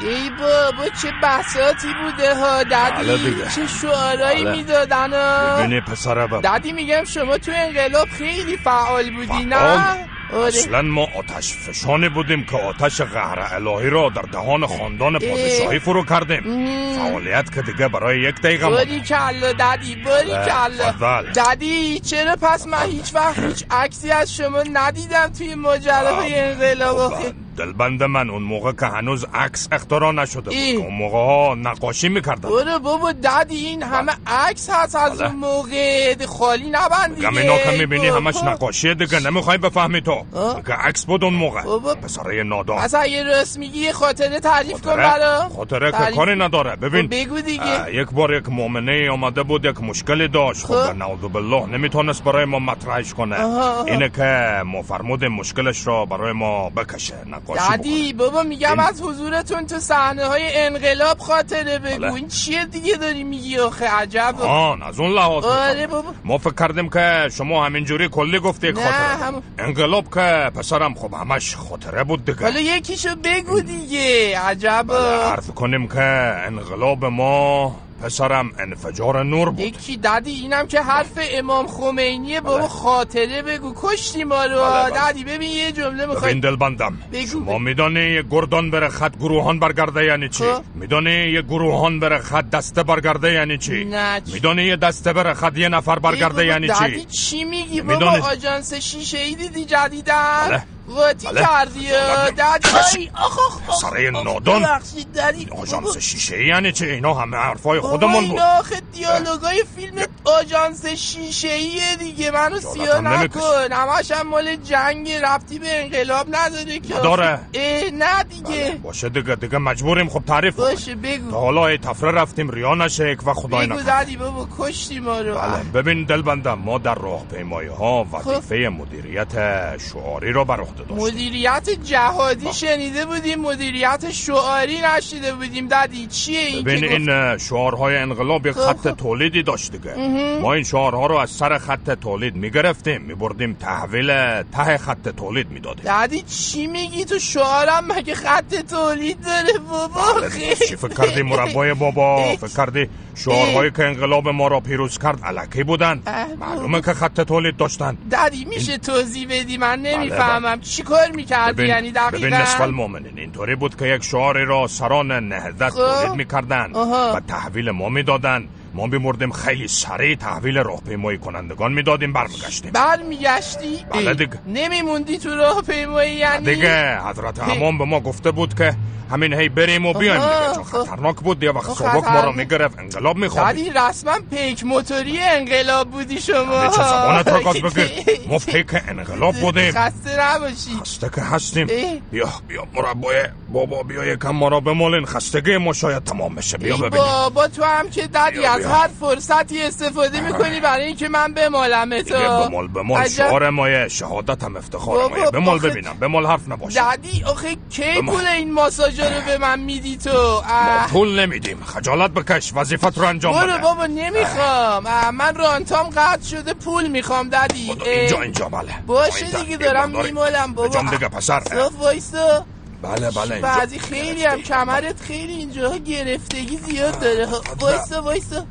ای بابا چه بساتی بوده ها ددی. چه شعارایی. می‌دادن ها؟ ببینی پسر ددی میگم شما تو انقلاب خیلی فعال بودی نه؟ آره. اصلا ما آتش فشانی بودیم که آتش قهر الهی را در دهان خاندان پادشاهی فرو کردیم. فعالیت که دیگه برای یک دقیقه باری. کلا ددی باری کلا. ددی چرا پس من هیچ وقت هیچ عکسی از شما ندیدم توی ماجراهای انقلاب آخه؟ دلبند من اون موقع که هنوز عکس اختراع نشده بود اون موقع ها نقاشی می‌کردن. برو بابا ددی این همه عکس هست از بله. اون موقع. خالی نبند دیگه. اینا که می‌بینی. همش نقاشی دیگه نمی‌خوای بفهمی تو. که عکس بود اون موقع. پسرای نادان اصلا یه راست میگی یه خاطره تعریف کن برا. خاطره که کاری نداره. ببین خب بگو دیگه. یک بار یک مؤمنه آمده بود یک مشکلی داشت. خب. خب. نعوذ بالله نمی‌تونست برای ما مطرحش کنه. اینه که ما فرمودیم مشکلش را برای ما بکشه. ددی بابا میگم از حضورتون تو صحنه های انقلاب خاطره بگو. بله. این چیه دیگه داری میگی آخه؟ عجب. آن از اون لحاظ آره. بابا. ما فکر کردیم که شما همینجوری کلی گفتی خاطره. همون- انقلاب که پسرم خب همش خاطره بود دیگه. حالا یکیشو بگو دیگه. عجب. بله، عرض کنیم که انقلاب ما پسرم انفجار نور بود یکی ددی اینم که حرف امام خمینیه بابا بله. خاطره بگو کشتی ما رو بله، بله. ددی ببین یه جمله ببین می‌خوای دلبندم بگو، شما بگو. میدانی یه گردان بره خط گروهان برگرده یعنی چی خب. میدانی یه گروهان بره خط دسته برگرده یعنی چی نه، چی؟ میدانی یه دسته بره خط یه نفر برگرده یعنی چی چی میگی بابا آژانس شیشه ای دیدی جدیدن بله. قاطی بله. کردی. ددی آی، آخ آخ، نادان. بابا. شیشه یعنی چی اینا همه حرفای خودمون بود اینا آخه دیالوگای فیلم آژانس شیشه ایه دیگه. منو سیاه. نکن. همش هم مال جنگ رفتی به انقلاب نداره که. نداره. اه نه دیگه. باشه دیگه دیگه مجبوریم. خب تعریف. باشه تا بگو حالا ای تفره رفتیم. ریا نشه یک و خدای بگو نکنه ددی بابا کشتی ما رو. بله. ببین دلبندم ما در راهپیمایی ها خب. وظیفه مدیریت شعاری را بر عهده داشتیم. مدیریت جهادی شنیده بودیم مدیریت شعاری نشیده بودیم. ددی چیه این ببین این شعارهای انقلاب یک خب، خط. تولیدی داشت دیگه ما این شعارها رو از سر خط تولید می‌گرفتیم. میبردیم تحویل ته خط تولید می‌دادیم. ددی چی میگی تو شعارم؟ مگه خط تولید داره بابا؟ چی؟ فکر کردی مربای بابا. فکر کردی شعارهایی که انقلاب ما را پیروز کرد علکی بودن معلومه که خط تولید داشتن ددی میشه توضیح بدی؟ من بله، نمی‌فهمم. چی کار می‌کردی؟ یعنی ببین نصف دقیقا المؤمنین اینطوری بود که یک شعاری را سران نهضت خب. تولید می‌کردن. و تحویل ما می‌دادن ما بیمردیم خیلی سریع تحویل راهپیمایی کنندگان می‌دادیم برمیگشتیم. برمیگشتی؟ بله دیگه. نمیموندی تو راه پیمایی یعنی؟ دیگه حضرت امام به ما گفته بود که همین هی بریم و بیایم دیگه چون خب. خطرناک بود یه وقت خب، سبک ما را خطرناک. می‌گرفت انقلاب میخوابید. ددی رسما پیک موتوری انقلاب بودی شما. چه زبانت را گاز بگیر. ما پیک انقلاب بودیم. خسته نباشی. خسته که هستیم. بیا بیا مربای بابا بیا یکم ما را بمالین. خستگی ما شاید تمام بشه. بیا ببینیم. بابا تو هم که ددی از. هر فرصتی استفاده می‌کنی برای اینکه من بمالم تو. بمال بمال عجب. شعار مایه شهادت هم افتخار مایه. بمال آخه- ببینم. بمال حرف نباشه. ددی آخه کی بمال. پول این ماساژ رو به من میدی تو؟ ما. پول نمیدیم. خجالت بکش. وظیفت رو انجام برو بده. بابا نمی‌خوام. اه، من رانتام قطع شده. پول می‌خوام اه. اینجا اینجا بله. باشه دیگه دارم. میمالم بابا. بجام دیگه پسر. صاف وایسا. بله بله اینجا. بعضی خیلی هم کمرت خیلی اینجا گرفتگی زیاد داره. وایسا وایسا.